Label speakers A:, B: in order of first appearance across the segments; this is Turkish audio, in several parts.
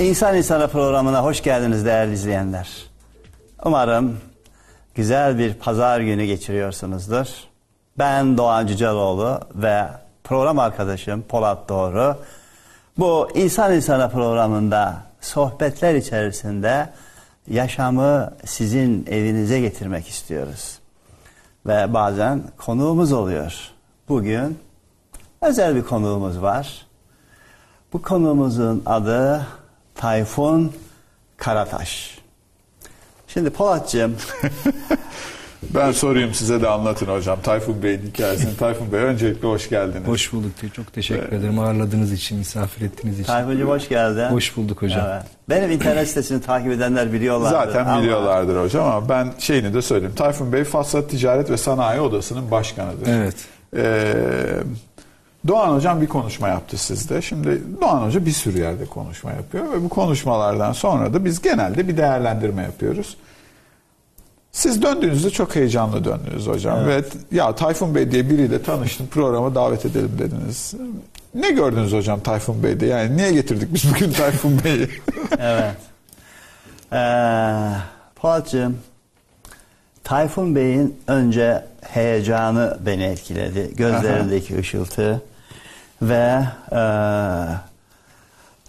A: İnsan İnsana programına hoş geldiniz değerli izleyenler. Umarım güzel bir pazar günü geçiriyorsunuzdur. Ben Doğan Cüceloğlu ve program arkadaşım Polat Doğru. Bu İnsan İnsana programında sohbetler içerisinde yaşamı sizin evinize getirmek istiyoruz. Ve bazen konuğumuz oluyor. Bugün özel bir konuğumuz var. Bu konuğumuzun adı Tayfun Karataş. Şimdi Polatcığım
B: Ben sorayım size de anlatın hocam Tayfun Bey'in hikayesini. Tayfun Bey öncelikle hoş geldiniz.
C: Hoş bulduk. Çok teşekkür ederim ağırladığınız için, misafir ettiğiniz için.
A: Tayfuncuğum hoş geldin.
C: Hoş bulduk hocam.
A: Evet. Benim internet sitesini takip edenler biliyorlar.
B: Zaten biliyorlardır hocam ama ben şeyini de söyleyeyim. Tayfun Bey Fasla Ticaret ve Sanayi Odası'nın başkanıdır.
C: Evet.
B: Ee, Doğan Hocam bir konuşma yaptı sizde. Şimdi Doğan Hoca bir sürü yerde konuşma yapıyor ve bu konuşmalardan sonra da biz genelde bir değerlendirme yapıyoruz. Siz döndüğünüzde çok heyecanlı döndünüz hocam ve ya Tayfun Bey diye biriyle tanıştım programa davet edelim dediniz. Ne gördünüz hocam Tayfun Bey'de? Yani niye getirdik biz bugün Tayfun Bey'i?
A: Evet. Ee, Polatcığım, Tayfun Bey'in önce heyecanı beni etkiledi. Gözlerindeki ışıltı ve e,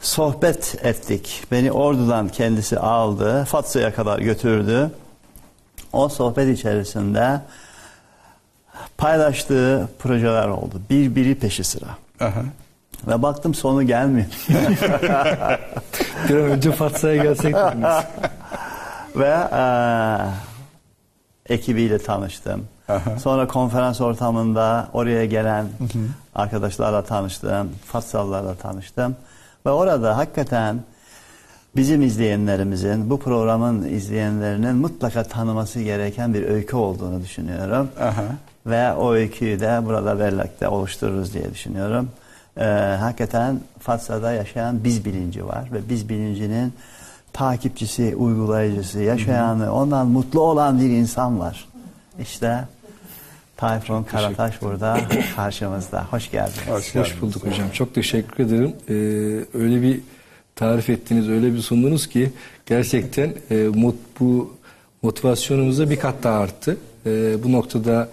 A: sohbet ettik. Beni ordudan kendisi aldı. Fatsa'ya kadar götürdü. O sohbet içerisinde paylaştığı projeler oldu. Birbiri peşi sıra.
B: Aha.
A: Ve baktım sonu gelmiyor.
C: Bir önce Fatsa'ya gelsek.
A: Ve eee, ekibiyle tanıştım.
B: Aha.
A: Sonra konferans ortamında oraya gelen arkadaşlarla tanıştım. Fatsallarla tanıştım. Ve orada hakikaten bizim izleyenlerimizin, bu programın izleyenlerinin mutlaka tanıması gereken bir öykü olduğunu düşünüyorum.
B: Aha.
A: Ve o öyküyü de burada birlikte oluştururuz diye düşünüyorum. Ee, hakikaten Fatsa'da yaşayan biz bilinci var ve biz bilincinin takipçisi, uygulayıcısı, yaşayanı, ondan mutlu olan bir insan var. İşte Tayfun Karataş burada karşımızda. Hoş geldiniz.
B: Hoş geldiniz.
C: Hoş bulduk hocam. Çok teşekkür ederim. Ee, öyle bir tarif ettiniz, öyle bir sundunuz ki gerçekten e, mut, bu motivasyonumuza bir kat daha arttı. Ee, bu noktada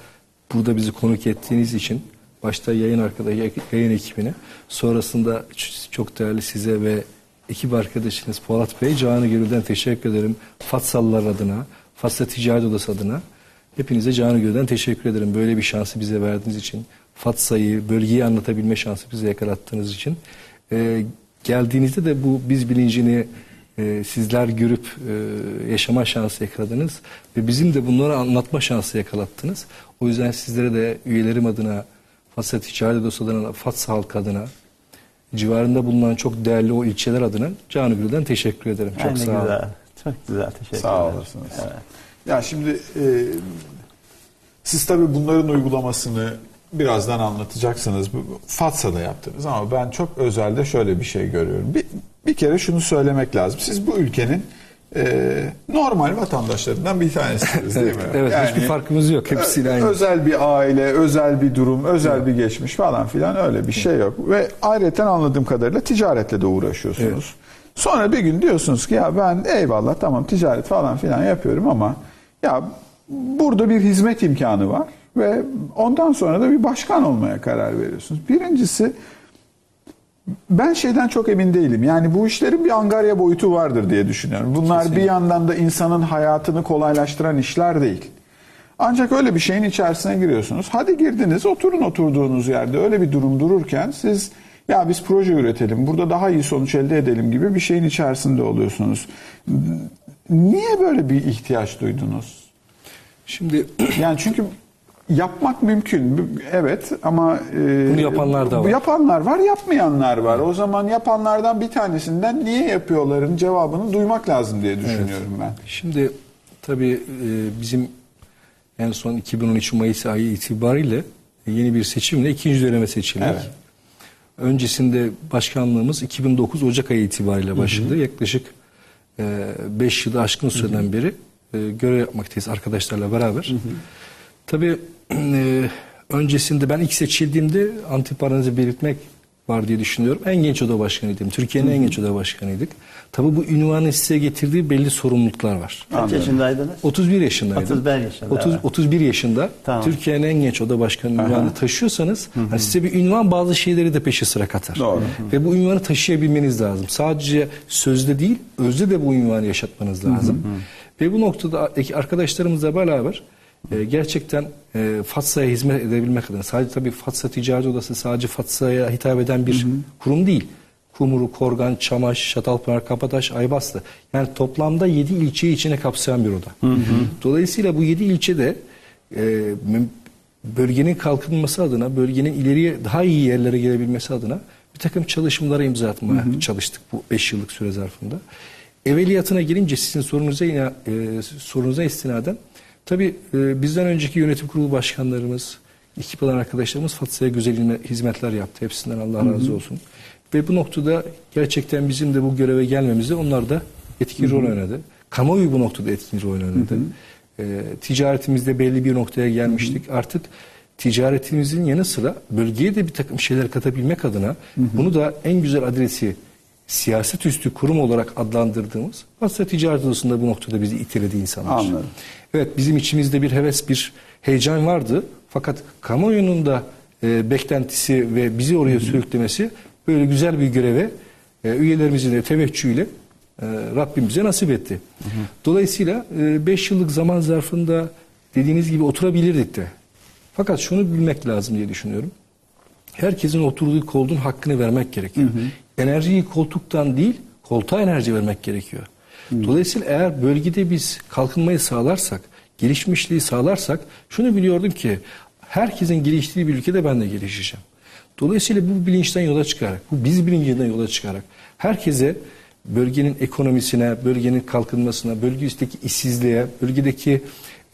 C: burada bizi konuk ettiğiniz için başta yayın arkadaşı, yayın ekibine, sonrasında çok değerli size ve ekip arkadaşınız Polat Bey, Canı Gönül'den teşekkür ederim. Fatsalılar adına, Fatsa Ticaret Odası adına hepinize Canı Gönül'den teşekkür ederim. Böyle bir şansı bize verdiğiniz için, Fatsa'yı, bölgeyi anlatabilme şansı bize yakalattığınız için. Ee, geldiğinizde de bu biz bilincini e, sizler görüp e, yaşama şansı yakaladınız ve bizim de bunları anlatma şansı yakalattınız. O yüzden sizlere de üyelerim adına, Fatsa Ticaret Odası adına, Fatsa halkı adına, civarında bulunan çok değerli o ilçeler adına Canı Gül'den teşekkür ederim. Çok
A: Ay, ne
C: sağ olun.
A: güzel. Çok güzel. Teşekkür
B: Sağ
A: ederim.
B: olasınız.
A: Evet.
B: Ya şimdi e, siz tabii bunların uygulamasını birazdan anlatacaksınız. Fatsa'da yaptınız ama ben çok özelde şöyle bir şey görüyorum. Bir, bir kere şunu söylemek lazım. Siz bu ülkenin e, normal vatandaşlarından bir tanesiniz değil mi?
C: Evet,
B: Yani-
C: hiçbir farkımız yok. Hepsiyle aynı.
B: Özel bir aile, özel bir durum, özel bir geçmiş falan filan öyle bir şey yok. Ve ayrıca anladığım kadarıyla ticaretle de uğraşıyorsunuz. Sonra bir gün diyorsunuz ki ya ben eyvallah tamam ticaret falan filan yapıyorum ama ya burada bir hizmet imkanı var ve ondan sonra da bir başkan olmaya karar veriyorsunuz. Birincisi ben şeyden çok emin değilim. Yani bu işlerin bir angarya boyutu vardır diye düşünüyorum. Bunlar bir yandan da insanın hayatını kolaylaştıran işler değil. Ancak öyle bir şeyin içerisine giriyorsunuz. Hadi girdiniz, oturun oturduğunuz yerde. Öyle bir durum dururken siz ya biz proje üretelim, burada daha iyi sonuç elde edelim gibi bir şeyin içerisinde oluyorsunuz. Niye böyle bir ihtiyaç duydunuz?
C: Şimdi
B: Yani çünkü yapmak mümkün. Evet ama e,
C: Bunu yapanlar da var.
B: Yapanlar var, yapmayanlar var. O zaman yapanlardan bir tanesinden niye yapıyorların cevabını duymak lazım diye düşünüyorum ben.
C: Şimdi tabii e, bizim en son 2013 Mayıs ayı itibariyle yeni bir seçimle ikinci döneme seçildik.
B: Evet.
C: Öncesinde başkanlığımız 2009 Ocak ayı itibariyle başladı. Yaklaşık 5 yılı aşkın süreden beri e, görev yapmaktayız arkadaşlarla beraber. Tabii e, öncesinde ben ilk seçildiğimde antiparantezi belirtmek var diye düşünüyorum. En genç oda başkanıydım. Türkiye'nin en genç oda başkanıydık. Tabii bu ünvanın size getirdiği belli sorumluluklar var.
A: Kaç yaşındaydınız?
C: 31 yaşındaydım.
A: 31 yaşında,
C: 30,
A: evet.
C: 31 yaşında
A: Tamam.
C: Türkiye'nin en genç oda başkanı ünvanını taşıyorsanız hani size bir ünvan bazı şeyleri de peşi sıra katar.
B: Doğru.
C: Ve bu ünvanı taşıyabilmeniz lazım. Sadece sözde değil, özde de bu ünvanı yaşatmanız lazım. Ve bu noktada ek- arkadaşlarımızla beraber e, gerçekten e, FATSA'ya hizmet edebilmek adına sadece tabii FATSA Ticaret Odası sadece FATSA'ya hitap eden bir kurum değil. Kumru, Korgan, Çamaş, Çatalpınar, Kapataş, Aybaslı. Yani toplamda 7 ilçeyi içine kapsayan bir oda. Dolayısıyla bu 7 ilçede e, bölgenin kalkınması adına, bölgenin ileriye daha iyi yerlere gelebilmesi adına bir takım çalışmalara imza atmaya çalıştık bu 5 yıllık süre zarfında. Evveliyatına girince sizin sorunuza e, sorunuza istinaden tabii e, bizden önceki yönetim kurulu başkanlarımız, ekip olan arkadaşlarımız FATSA'ya güzel hizmetler yaptı. Hepsinden Allah razı olsun. Ve bu noktada gerçekten bizim de bu göreve gelmemizde onlar da etkili rol oynadı. Kamuoyu bu noktada etkili rol oynadı. E, ticaretimizde belli bir noktaya gelmiştik. Artık ticaretimizin yanı sıra bölgeye de bir takım şeyler katabilmek adına bunu da en güzel adresi siyaset üstü kurum olarak adlandırdığımız Fatsa Ticaret Odası'nda bu noktada bizi iteledi insanlar.
B: Anladım.
C: Evet bizim içimizde bir heves, bir heyecan vardı. Fakat kamuoyunun da e, beklentisi ve bizi oraya sürüklemesi böyle güzel bir göreve e, üyelerimizin de teveccühüyle e, Rabbim bize nasip etti. Dolayısıyla 5 yıllık zaman zarfında dediğiniz gibi oturabilirdik de. Fakat şunu bilmek lazım diye düşünüyorum. Herkesin oturduğu koltuğun hakkını vermek gerekiyor. Enerjiyi koltuktan değil, koltuğa enerji vermek gerekiyor. Dolayısıyla eğer bölgede biz kalkınmayı sağlarsak, gelişmişliği sağlarsak, şunu biliyordum ki herkesin geliştiği bir ülkede ben de gelişeceğim. Dolayısıyla bu bilinçten yola çıkarak, bu biz bilincinden yola çıkarak herkese bölgenin ekonomisine, bölgenin kalkınmasına, bölge üstteki işsizliğe, bölgedeki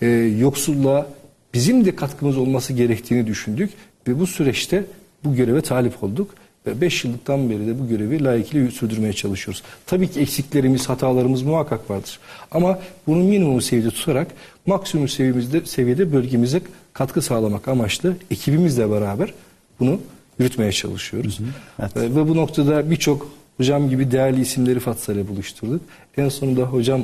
C: e, yoksulluğa bizim de katkımız olması gerektiğini düşündük ve bu süreçte bu göreve talip olduk 5 yıllıktan beri de bu görevi layıkıyla sürdürmeye çalışıyoruz. Tabii ki eksiklerimiz, hatalarımız muhakkak vardır. Ama bunu minimum seviyede tutarak maksimum seviyemizde, seviyede bölgemize katkı sağlamak amaçlı ekibimizle beraber bunu yürütmeye çalışıyoruz.
A: Evet.
C: Ve bu noktada birçok hocam gibi değerli isimleri Fatsa ile buluşturduk. En sonunda hocam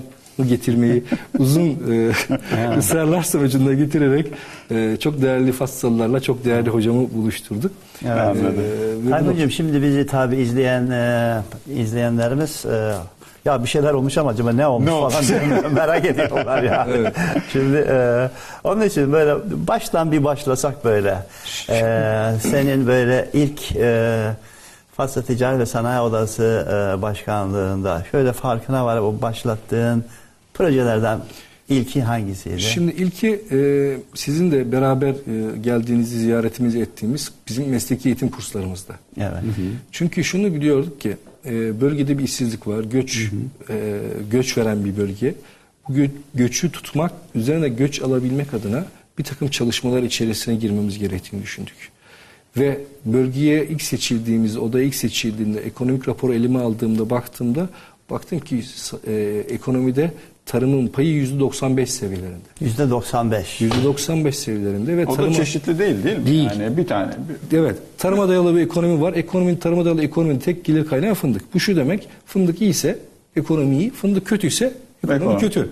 C: getirmeyi uzun e, ısrarlar sonucunda getirerek e, çok değerli Fatsalılarla çok değerli hocamı buluşturduk.
A: Evet.
C: Ee,
A: Tayfuncuğum şimdi bizi tabi izleyen e, izleyenlerimiz e, ya bir şeyler olmuş ama acaba ne olmuş
B: Ne olmuş?
A: falan diye merak ediyorlar ya. Şimdi e, onun için böyle baştan bir başlasak böyle. E, senin böyle ilk e, Fatsa Ticaret ve Sanayi Odası e, başkanlığında şöyle farkına var o başlattığın projelerden ilki hangisiydi?
C: Şimdi ilki e, sizin de beraber e, geldiğinizi ziyaretimizi ettiğimiz bizim mesleki eğitim kurslarımızda.
A: evet.
C: Çünkü şunu biliyorduk ki e, bölgede bir işsizlik var, göç e, göç veren bir bölge. Bu gö- göçü tutmak, üzerine göç alabilmek adına bir takım çalışmalar içerisine girmemiz gerektiğini düşündük. Ve bölgeye ilk seçildiğimiz, odaya ilk seçildiğinde, ekonomik raporu elime aldığımda, baktığımda baktım ki e, ekonomide tarımın payı %95 seviyelerinde.
A: Yüzde 95.
C: %95 seviyelerinde ve
B: O da
C: tarıma-
B: çeşitli değil değil mi?
C: Değil.
B: Yani bir tane. bir-
C: Evet. Tarıma dayalı bir ekonomi var. Ekonominin tarıma dayalı ekonominin tek gelir kaynağı fındık. Bu şu demek. Fındık iyiyse ekonomi iyi. Fındık kötüyse ekonomi
B: Ekonomi.
C: kötü.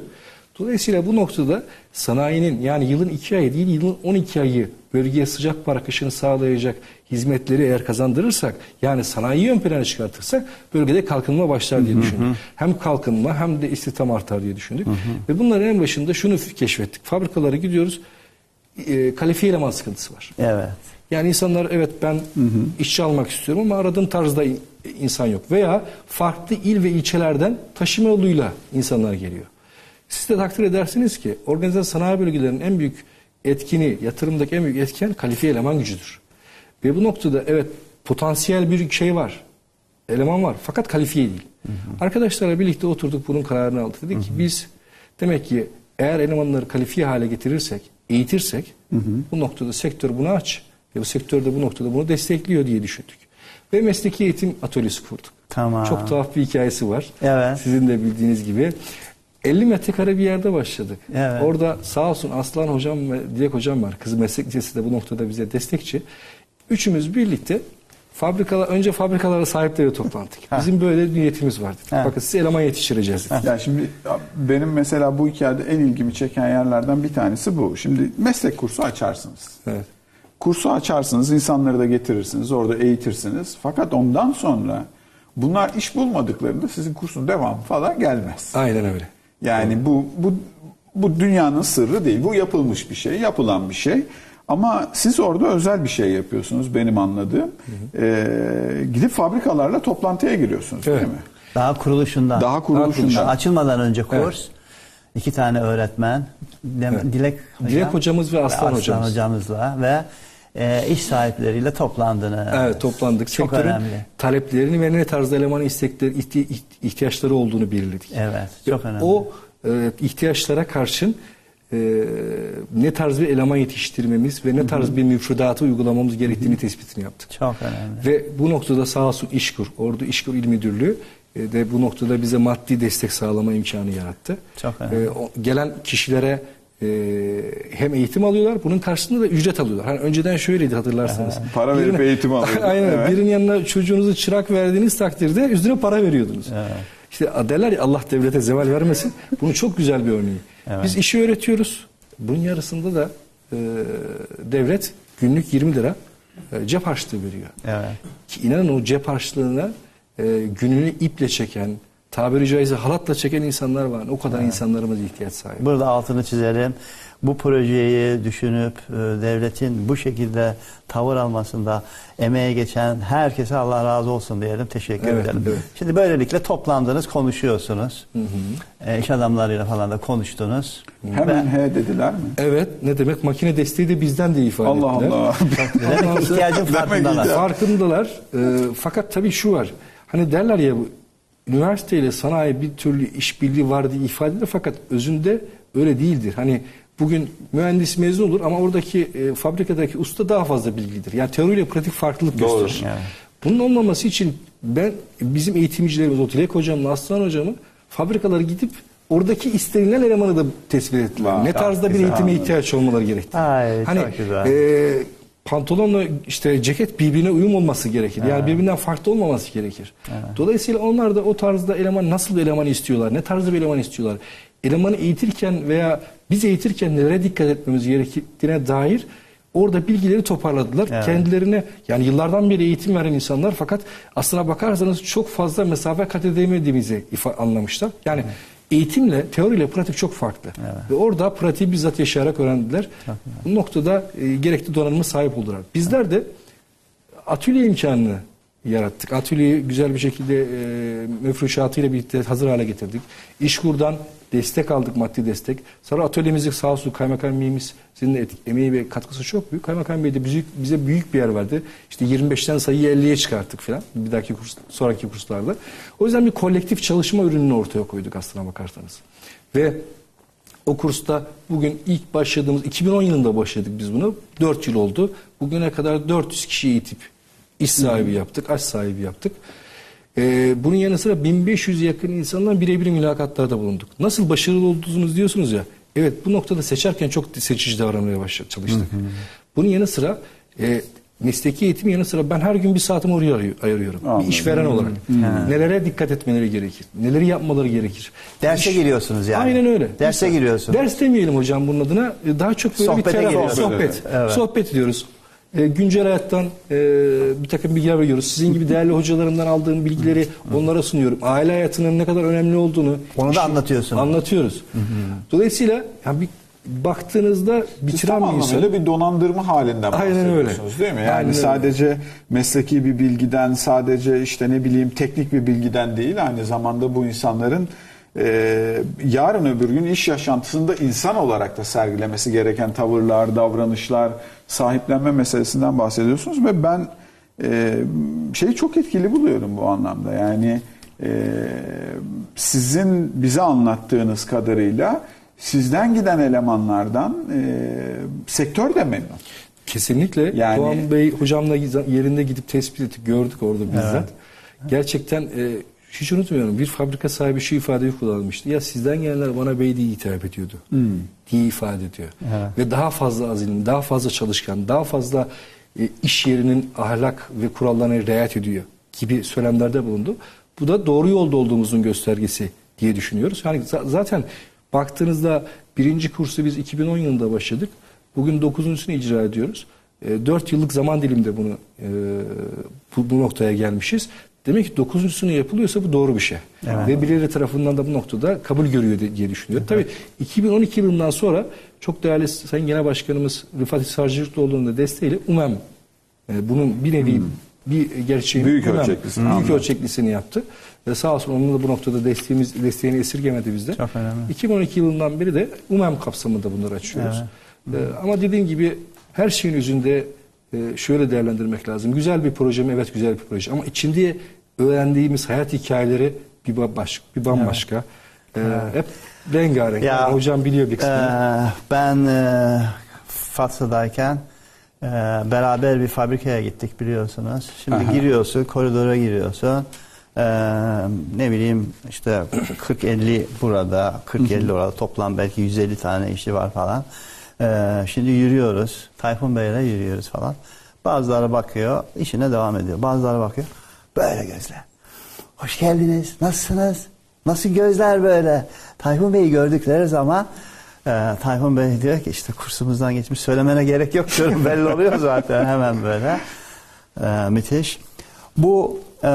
C: Dolayısıyla bu noktada sanayinin yani yılın 2 ayı değil yılın 12 ayı bölgeye sıcak para akışını sağlayacak hizmetleri eğer kazandırırsak yani sanayiyi ön plana çıkartırsak bölgede kalkınma başlar diye düşündük. Hem kalkınma hem de istihdam artar diye düşündük. Ve bunların en başında şunu keşfettik. Fabrikalara gidiyoruz. E, kalifiye eleman sıkıntısı var.
A: Evet.
C: Yani insanlar evet ben işçi almak istiyorum ama aradığım tarzda in- insan yok. Veya farklı il ve ilçelerden taşıma yoluyla insanlar geliyor. Siz de takdir edersiniz ki organize sanayi bölgelerinin en büyük etkini, yatırımdaki en büyük etken kalifiye eleman gücüdür. Ve bu noktada evet potansiyel bir şey var. Eleman var fakat kalifiye değil. Arkadaşlarla birlikte oturduk bunun kararını aldık. Dedik ki biz demek ki eğer elemanları kalifiye hale getirirsek, eğitirsek bu noktada sektör bunu aç. Ve bu sektör de bu noktada bunu destekliyor diye düşündük. Ve mesleki eğitim atölyesi kurduk.
A: Tamam.
C: Çok tuhaf bir hikayesi var.
A: Evet.
C: Sizin de bildiğiniz gibi. 50 metrekare bir yerde başladık.
A: Evet.
C: Orada sağ olsun Aslan hocam ve Dilek hocam var. Kız meslek lisesi de bu noktada bize destekçi. Üçümüz birlikte fabrikalar önce fabrikalara sahipleriyle toplandık. Bizim böyle niyetimiz vardı. Bakın size eleman yetiştireceğiz. dedik.
B: Ya şimdi benim mesela bu hikayede en ilgimi çeken yerlerden bir tanesi bu. Şimdi meslek kursu açarsınız.
C: Evet.
B: Kursu açarsınız, insanları da getirirsiniz, orada eğitirsiniz. Fakat ondan sonra bunlar iş bulmadıklarında sizin kursun devamı falan gelmez.
C: Aynen öyle.
B: Yani bu bu bu dünyanın sırrı değil. Bu yapılmış bir şey, yapılan bir şey. Ama siz orada özel bir şey yapıyorsunuz benim anladığım. Ee, gidip fabrikalarla toplantıya giriyorsunuz
C: Evet.
B: değil mi?
A: Daha kuruluşundan.
B: Daha kuruluşunda.
A: Açılmadan önce kurs. iki tane öğretmen. Dem-
C: Evet.
A: Dilek,
C: Dilek hocamız ve Aslan hocamız.
A: hocamızla ve e, iş sahipleriyle toplandığını.
C: Evet toplandık.
A: Çok
C: Sektörün
A: önemli.
C: taleplerini ve ne tarzda eleman istekleri, ihti- ihti- ihtiyaçları olduğunu belirledik.
A: Evet,
C: Ve
A: çok önemli.
C: O e, ihtiyaçlara karşın e, ne tarz bir eleman yetiştirmemiz ve ne tarz bir müfredatı uygulamamız gerektiğini tespitini yaptık.
A: Çok önemli.
C: Ve bu noktada sağ olsun İşkur, Ordu İşkur İl Müdürlüğü e, de bu noktada bize maddi destek sağlama imkanı yarattı.
A: Çok önemli.
C: E, o gelen kişilere e, hem eğitim alıyorlar, bunun karşılığında da ücret alıyorlar. Hani önceden şöyleydi hatırlarsanız.
B: Para verip
C: Birine-
B: eğitim alıyorduk.
C: Aynen.
B: Evet.
C: Birinin yanına çocuğunuzu çırak verdiğiniz takdirde üstüne para veriyordunuz. İşte derler ya Allah devlete zeval vermesin. Bunun çok güzel bir örneği. Biz işi öğretiyoruz. Bunun yarısında da e, devlet günlük 20 lira e, cep harçlığı veriyor.
A: Evet.
C: Ki inanın o cep harçlığına e, gününü iple çeken, tabiri caizse halatla çeken insanlar var. O kadar insanlarımız ihtiyaç sahibi.
A: Burada altını çizelim. Bu projeyi düşünüp e, devletin bu şekilde tavır almasında emeğe geçen herkese Allah razı olsun diyelim. Teşekkür
C: Evet,
A: ederim.
C: evet.
A: Şimdi böylelikle toplandınız, konuşuyorsunuz. E, iş adamlarıyla falan da konuştunuz.
B: Hemen he dediler mi?
C: Evet ne demek makine desteği de bizden diye ifade
B: Allah
C: ettiler.
B: Allah.
A: Demek ki ihtiyacın
B: Demek
A: farkındalar.
C: Farkındalar. Ee, fakat tabii şu var. Hani derler ya bu üniversiteyle sanayi bir türlü işbirliği var diye ifade edilir fakat özünde öyle değildir. Hani bugün mühendis mezun olur ama oradaki e, fabrikadaki usta daha fazla bilgilidir. Yani teoriyle pratik farklılık
B: Doğru.
C: gösterir.
A: Evet.
C: Bunun olmaması için ben bizim eğitimcilerimiz o Dilek hocamla Aslan hocamı fabrikalara gidip oradaki istenilen elemanı da tespit ettiler.
B: Vay,
C: ne tarzda bir eğitime
B: anladım.
C: ihtiyaç olmaları gerektiği.
A: Ay,
C: hani e, pantolonla işte ceket birbirine uyum olması gerekir. Yani birbirinden farklı olmaması gerekir. Dolayısıyla onlar da o tarzda eleman nasıl bir eleman istiyorlar? Ne tarzda bir eleman istiyorlar? Elemanı eğitirken veya biz eğitirken nelere dikkat etmemiz gerektiğine dair orada bilgileri toparladılar.
A: Evet.
C: Kendilerine yani yıllardan beri eğitim veren insanlar fakat aslına bakarsanız çok fazla mesafe kat edemediğimizi anlamışlar. Yani eğitimle, teoriyle pratik çok farklı. Ve orada pratiği bizzat yaşayarak öğrendiler. Bu noktada e, gerekli donanıma sahip oldular. Bizler de atölye imkanını yarattık. Atölyeyi güzel bir şekilde e, müfreşatıyla birlikte hazır hale getirdik. İşkur'dan destek aldık, maddi destek. Sonra atölyemizi sağ olsun Kaymakam Bey'imiz sizin emeği ve katkısı çok büyük. Kaymakam Bey de bizi, bize büyük bir yer verdi. İşte 25'ten sayıyı 50'ye çıkarttık falan bir dahaki kurs, sonraki kurslarda. O yüzden bir kolektif çalışma ürününü ortaya koyduk aslına bakarsanız. Ve o kursta bugün ilk başladığımız 2010 yılında başladık biz bunu. 4 yıl oldu. Bugüne kadar 400 kişi eğitip iş sahibi yaptık, aş sahibi yaptık. Ee, bunun yanı sıra 1500 yakın insanla birebir mülakatlarda bulunduk. Nasıl başarılı oldunuz diyorsunuz ya. Evet bu noktada seçerken çok seçici davranmaya başladık, çalıştık. Bunun yanı sıra e, mesleki eğitim yanı sıra ben her gün bir saatimi oraya ayır- ayırıyorum.
B: Anladım.
C: Bir işveren olarak. Nelere dikkat etmeleri gerekir? Neleri yapmaları gerekir?
A: Derse
C: İş-
A: giriyorsunuz yani.
C: Aynen öyle.
A: Derse
C: Mesela,
A: giriyorsunuz.
C: Ders demeyelim hocam bunun adına. Daha çok böyle
A: Sohbete
C: bir terapi, sohbet.
A: Evet.
C: Sohbet ediyoruz. E, güncel hayattan e, bir takım bilgiler veriyoruz. Sizin gibi değerli hocalarımdan aldığım bilgileri onlara sunuyorum. Aile hayatının ne kadar önemli olduğunu
A: Onu da anlatıyorsunuz.
C: Anlatıyoruz. Dolayısıyla yani bir baktığınızda
B: Siz
C: bitiren
B: tam
C: bir insan.
B: anlamıyla bir donandırma halinden
C: Aynen
B: bahsediyorsunuz
C: öyle.
B: değil mi? Yani
C: Aynen öyle.
B: sadece mesleki bir bilgiden, sadece işte ne bileyim teknik bir bilgiden değil, aynı zamanda bu insanların e, yarın öbür gün iş yaşantısında insan olarak da sergilemesi gereken tavırlar, davranışlar, sahiplenme meselesinden bahsediyorsunuz ve ben e, şeyi çok etkili buluyorum bu anlamda. Yani e, sizin bize anlattığınız kadarıyla sizden giden elemanlardan e, sektör de memnun.
C: Kesinlikle.
B: Yani-
C: Doğan Bey hocamla yerinde gidip tespit ettik, gördük orada bizzat. Gerçekten e, Hiç unutmuyorum bir fabrika sahibi şu ifadeyi kullanmıştı. Ya sizden gelenler bana bey diye hitap ediyordu. Diye ifade ediyor.
A: Evet.
C: Ve daha fazla azilim, daha fazla çalışkan, daha fazla e, iş yerinin ahlak ve kurallarına riayet ediyor gibi söylemlerde bulundu. Bu da doğru yolda olduğumuzun göstergesi diye düşünüyoruz. Yani za- zaten baktığınızda birinci kursu biz 2010 yılında başladık. Bugün dokuzuncusunu icra ediyoruz. E, 4 yıllık zaman dilimde bunu e, bu, bu noktaya gelmişiz. Demek ki dokuzuncusunu yapılıyorsa bu doğru bir şey.
A: Evet.
C: Ve birileri tarafından da bu noktada kabul görüyor diye düşünüyorum. Tabii 2012 yılından sonra çok değerli Sayın Genel Başkanımız Rıfat Sarcıklıoğlu'nun da desteğiyle UMEM e, bunun bir nevi bir gerçeğin
B: Büyük
C: UMEM,
B: ölçeklisini,
C: büyük
B: anladım.
C: ölçeklisini yaptı. Ve sağ olsun onun da bu noktada desteğimiz desteğini esirgemedi bizde.
A: Çok önemli.
C: 2012 yılından beri de UMEM kapsamında bunları açıyoruz. E, ama dediğim gibi her şeyin yüzünde e, şöyle değerlendirmek lazım. Güzel bir proje mi? Evet güzel bir proje. Ama içinde öğrendiğimiz hayat hikayeleri bir bambaşka. Bir bambaşka. E, hep rengarenk.
A: Ya,
C: Yani hocam biliyor bir kısmını.
A: Ee, ben e, Fatsa'dayken e, beraber bir fabrikaya gittik biliyorsunuz. Şimdi
B: Aha.
A: giriyorsun, koridora giriyorsun. Ee, ne bileyim işte 40-50 burada, 40-50 orada toplam belki 150 tane işçi var falan. Ee, şimdi yürüyoruz. Tayfun Bey'le yürüyoruz falan. Bazıları bakıyor, işine devam ediyor. Bazıları bakıyor, böyle gözler. Hoş geldiniz, nasılsınız? Nasıl gözler böyle? Tayfun Bey'i gördükleri zaman e, Tayfun Bey diyor ki işte kursumuzdan geçmiş söylemene gerek yok diyorum belli oluyor zaten hemen böyle. E, müthiş. Bu e,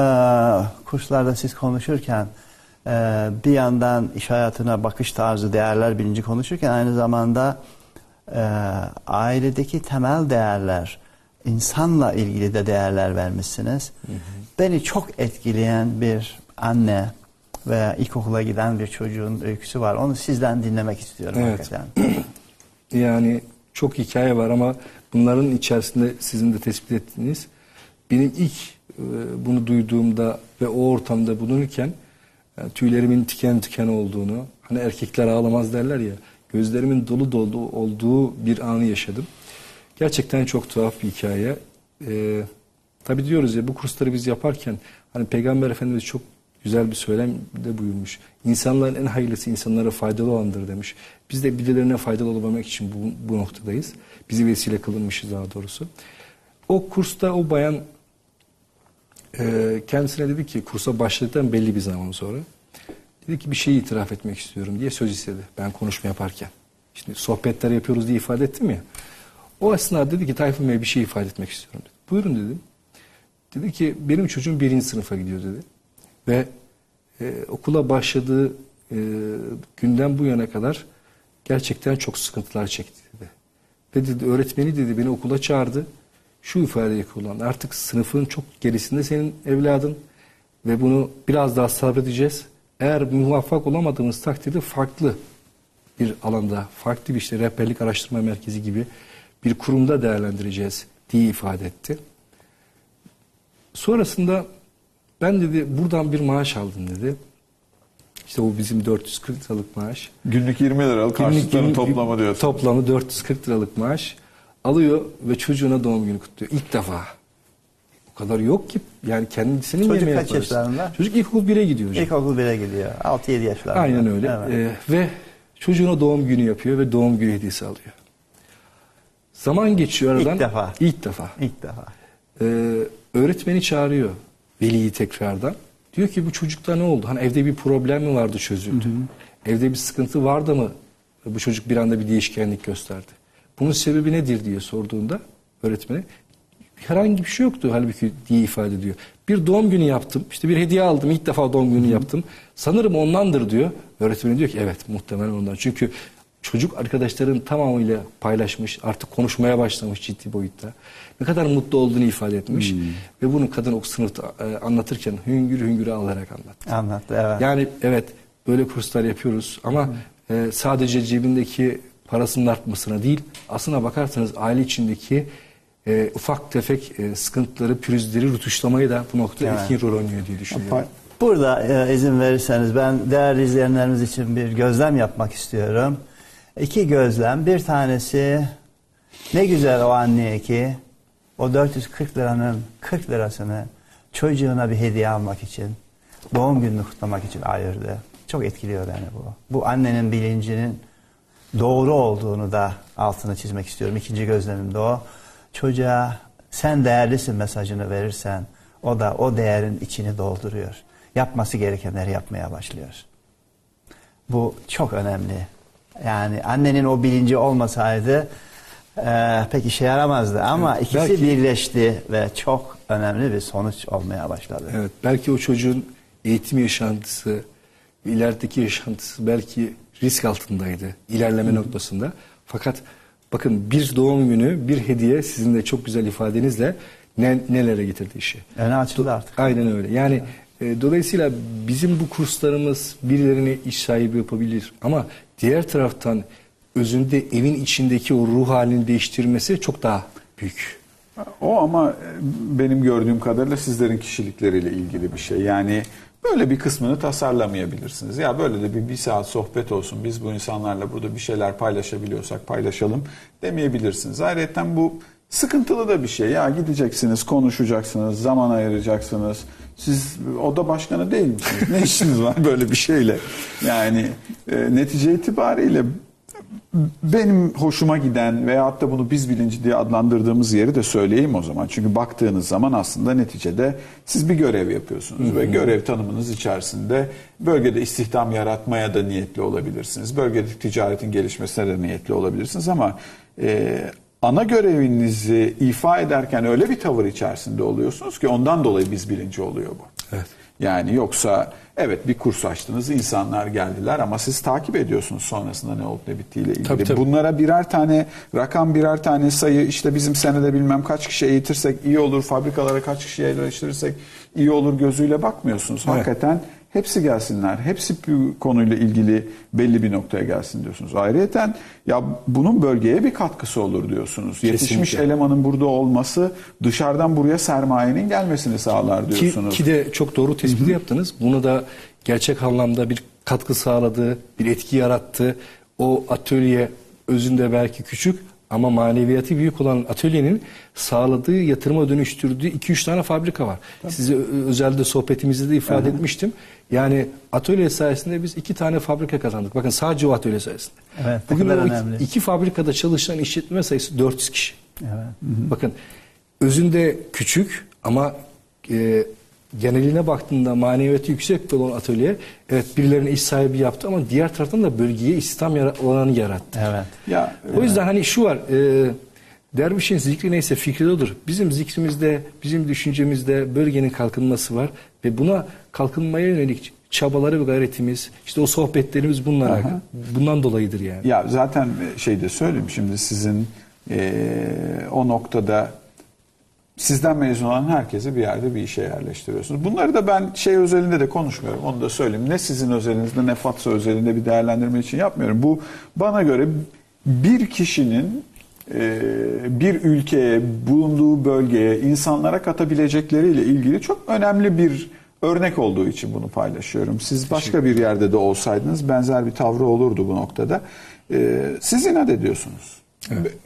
A: kurslarda siz konuşurken e, bir yandan iş hayatına bakış tarzı, değerler bilinci konuşurken aynı zamanda e, ailedeki temel değerler, insanla ilgili de değerler vermişsiniz. Beni çok etkileyen bir anne ve ilkokula giden bir çocuğun öyküsü var. Onu sizden dinlemek istiyorum
C: Evet.
A: hakikaten.
C: Yani çok hikaye var ama bunların içerisinde sizin de tespit ettiğiniz benim ilk e, bunu duyduğumda ve o ortamda bulunurken yani tüylerimin tiken tiken olduğunu hani erkekler ağlamaz derler ya gözlerimin dolu dolu olduğu bir anı yaşadım. Gerçekten çok tuhaf bir hikaye. Ee, tabii diyoruz ya bu kursları biz yaparken hani Peygamber Efendimiz çok güzel bir söylemde buyurmuş. İnsanların en hayırlısı insanlara faydalı olandır demiş. Biz de birilerine faydalı olabilmek için bu, bu noktadayız. Bizi vesile kılınmışız daha doğrusu. O kursta o bayan e, kendisine dedi ki kursa başladıktan belli bir zaman sonra dedi ki bir şeyi itiraf etmek istiyorum diye söz istedi. Ben konuşma yaparken. Şimdi sohbetler yapıyoruz diye ifade ettim ya. O esnada dedi ki Tayfun Bey bir şey ifade etmek istiyorum dedi. Buyurun dedim. Dedi ki benim çocuğum birinci sınıfa gidiyor dedi. Ve e, okula başladığı e, günden bu yana kadar gerçekten çok sıkıntılar çekti dedi. Ve dedi öğretmeni dedi beni okula çağırdı. Şu ifadeyi kullandı. Artık sınıfın çok gerisinde senin evladın ve bunu biraz daha sabredeceğiz. Eğer muvaffak olamadığımız takdirde farklı bir alanda, farklı bir işte rehberlik araştırma merkezi gibi bir kurumda değerlendireceğiz diye ifade etti. Sonrasında ben dedi buradan bir maaş aldım dedi. İşte o bizim 440 liralık maaş.
B: Günlük 20 liralık harçlıkların toplamı diyorsun.
C: Toplamı 440 liralık maaş alıyor ve çocuğuna doğum günü kutluyor. İlk defa. O kadar yok ki yani kendisinin
A: Çocuk
C: yemeği
A: kaç
C: yaparız.
A: yaşlarında?
C: Çocuk ilkokul 1'e gidiyor hocam.
A: İlkokul 1'e gidiyor. 6-7 yaşlarında.
C: Aynen öyle.
A: Evet.
C: Ee, ve çocuğuna doğum günü yapıyor ve doğum günü hediyesi alıyor. Zaman geçiyor
A: İlk
C: aradan.
A: defa.
C: İlk defa.
A: İlk defa.
C: Ee, öğretmeni çağırıyor veliyi tekrardan. Diyor ki bu çocukta ne oldu? Hani evde bir problem mi vardı çözüldü? Evde bir sıkıntı vardı mı? Bu çocuk bir anda bir değişkenlik gösterdi. Bunun sebebi nedir diye sorduğunda öğretmeni herhangi bir şey yoktu halbuki diye ifade ediyor. Bir doğum günü yaptım. işte bir hediye aldım. ilk defa doğum günü yaptım. Sanırım ondandır diyor. Öğretmeni diyor ki evet muhtemelen ondan. Çünkü çocuk arkadaşların tamamıyla paylaşmış. Artık konuşmaya başlamış ciddi boyutta. Ne kadar mutlu olduğunu ifade etmiş. Ve bunu kadın o sınıfta e, anlatırken hüngür hüngür ağlayarak anlattı.
A: Anlattı evet.
C: Yani evet böyle kurslar yapıyoruz ama e, sadece cebindeki parasının artmasına değil aslına bakarsanız aile içindeki e, ufak tefek e, sıkıntıları, pürüzleri rutuşlamayı da bu noktada
A: Evet.
C: etkin rol oynuyor diye düşünüyorum.
A: Burada e, izin verirseniz ben değerli izleyenlerimiz için bir gözlem yapmak istiyorum. İki gözlem. Bir tanesi ne güzel o anneye ki o 440 liranın 40 lirasını çocuğuna bir hediye almak için doğum gününü kutlamak için ayırdı. Çok etkiliyor beni bu. Bu annenin bilincinin doğru olduğunu da altını çizmek istiyorum. İkinci gözlemim de o. Çocuğa sen değerlisin mesajını verirsen o da o değerin içini dolduruyor. Yapması gerekenleri yapmaya başlıyor. Bu çok önemli. Yani annenin o bilinci olmasaydı e, pek işe yaramazdı ama ikisi
C: belki-
A: birleşti ve çok önemli bir sonuç olmaya başladı.
C: Evet, belki o çocuğun eğitim yaşantısı, ilerideki yaşantısı belki risk altındaydı ilerleme noktasında. Fakat bakın bir doğum günü, bir hediye sizin de çok güzel ifadenizle ne, nelere getirdi işi.
A: Öne açıldı artık.
C: Aynen öyle. Yani e, dolayısıyla bizim bu kurslarımız birilerini iş sahibi yapabilir ama diğer taraftan özünde evin içindeki o ruh halini değiştirmesi çok daha büyük.
B: O ama e, benim gördüğüm kadarıyla sizlerin kişilikleriyle ilgili bir şey. Yani böyle bir kısmını tasarlamayabilirsiniz. Ya böyle de bir, bir saat sohbet olsun. Biz bu insanlarla burada bir şeyler paylaşabiliyorsak paylaşalım demeyebilirsiniz. Ayrıca bu sıkıntılı da bir şey. Ya gideceksiniz, konuşacaksınız, zaman ayıracaksınız. Siz oda başkanı değil misiniz? Ne işiniz var böyle bir şeyle? Yani e, netice itibariyle benim hoşuma giden veyahut da bunu biz bilinci diye adlandırdığımız yeri de söyleyeyim o zaman. Çünkü baktığınız zaman aslında neticede siz bir görev yapıyorsunuz ve görev tanımınız içerisinde bölgede istihdam yaratmaya da niyetli olabilirsiniz. Bölgede ticaretin gelişmesine de niyetli olabilirsiniz ama e, ana görevinizi ifa ederken öyle bir tavır içerisinde oluyorsunuz ki ondan dolayı biz bilinci oluyor bu.
C: Evet.
B: Yani yoksa evet bir kurs açtınız, insanlar geldiler ama siz takip ediyorsunuz sonrasında ne olup ne bittiğiyle ilgili.
C: Tabii, tabii.
B: Bunlara birer tane rakam, birer tane sayı işte bizim senede bilmem kaç kişi eğitirsek iyi olur, fabrikalara kaç kişi yerleştirirsek iyi olur gözüyle bakmıyorsunuz.
C: Evet.
B: Hakikaten hepsi gelsinler, hepsi bu konuyla ilgili belli bir noktaya gelsin diyorsunuz. Ayrıyeten ya bunun bölgeye bir katkısı olur diyorsunuz. Yetişmiş
C: Kesinlikle.
B: elemanın burada olması dışarıdan buraya sermayenin gelmesini sağlar
C: Ki,
B: diyorsunuz.
C: ki de çok doğru tespiti yaptınız. Bunu da gerçek anlamda bir katkı sağladı, bir etki yarattı. O atölye özünde belki küçük ama maneviyatı büyük olan atölyenin sağladığı, yatırıma dönüştürdüğü 2-3 tane fabrika var. Size ö- özelde sohbetimizde de ifade etmiştim. Yani atölye sayesinde biz iki tane fabrika kazandık. Bakın sadece o atölye sayesinde.
A: Evet,
C: Bugün o iki-
A: önemli.
C: iki fabrikada çalışan işletme sayısı 400 kişi.
A: Evet.
C: Bakın özünde küçük ama e, geneline baktığında maneviyatı yüksek olan atölye evet birilerine iş sahibi yaptı ama diğer taraftan da bölgeye istihdam yara- alanı yarattı.
A: Evet.
B: Ya
C: O yüzden hani şu var e, dervişin zikri neyse fikri odur. Bizim zikrimizde, bizim düşüncemizde bölgenin kalkınması var ve buna kalkınmaya yönelik çabaları ve gayretimiz, işte o sohbetlerimiz bunlara, bundan dolayıdır yani.
B: Ya zaten şey de söyleyeyim şimdi sizin eee, o noktada sizden mezun olan herkesi bir yerde bir işe yerleştiriyorsunuz. Bunları da ben şey özelinde de konuşmuyorum. Onu da söyleyeyim. Ne sizin özelinizde ne Fatsa özelinde bir değerlendirme için yapmıyorum. Bu bana göre bir kişinin bir ülkeye, bulunduğu bölgeye, insanlara katabilecekleriyle ilgili çok önemli bir örnek olduğu için bunu paylaşıyorum. Siz başka bir yerde de olsaydınız benzer bir tavrı olurdu bu noktada. Ee, siz inat ediyorsunuz.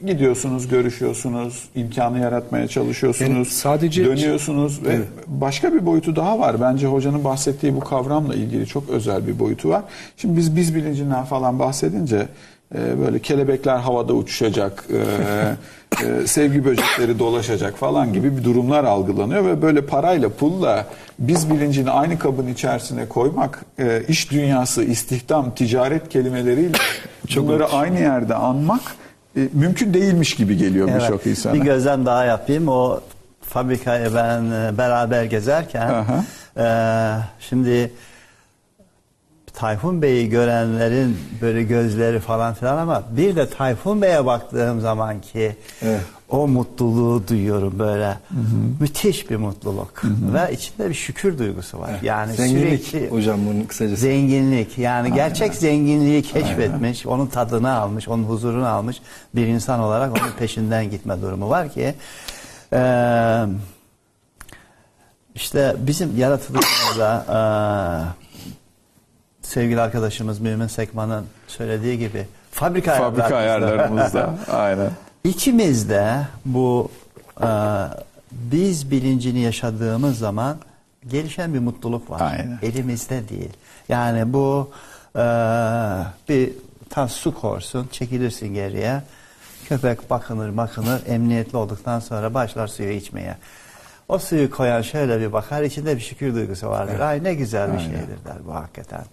B: Gidiyorsunuz, görüşüyorsunuz, imkanı yaratmaya çalışıyorsunuz.
C: Yani sadece-
B: dönüyorsunuz ve
C: Evet.
B: başka bir boyutu daha var. Bence hocanın bahsettiği bu kavramla ilgili çok özel bir boyutu var. Şimdi biz biz bilincinden falan bahsedince e, böyle kelebekler havada uçuşacak, e, e, sevgi böcekleri dolaşacak falan gibi bir durumlar algılanıyor ve böyle parayla pulla biz bilincini aynı kabın içerisine koymak, e, iş dünyası, istihdam, ticaret kelimeleriyle bunları aynı yerde anmak e, mümkün değilmiş gibi geliyor birçok insana.
A: Bir gözlem daha yapayım. O fabrikayı ben beraber gezerken
B: Aha.
A: e, şimdi Tayfun Bey'i görenlerin böyle gözleri falan filan ama bir de Tayfun Bey'e baktığım zaman ki
C: Evet.
A: o mutluluğu duyuyorum böyle. Müthiş bir mutluluk. Ve içinde bir şükür duygusu var. Yani
C: Zenginlik
A: sürekli
C: hocam bunun kısacası.
A: Zenginlik yani gerçek zenginliği keşfetmiş, onun tadını almış, onun huzurunu almış bir insan olarak onun peşinden gitme durumu var ki eee, işte bizim yaratılışımızda eee, sevgili arkadaşımız Mümin Sekman'ın söylediği gibi fabrika,
B: Fabrika
A: ayarlarımızda-
B: ayarlarımızda. Aynen.
A: İçimizde bu e, biz bilincini yaşadığımız zaman gelişen bir mutluluk var.
B: Aynen.
A: Elimizde değil. Yani bu e, bir tas su korsun, çekilirsin geriye. Köpek bakınır bakınır, emniyetli olduktan sonra başlar suyu içmeye. O suyu koyan şöyle bir bakar, içinde bir şükür duygusu vardır. Ay ne güzel bir
B: Aynen.
A: şeydir der bu hakikaten.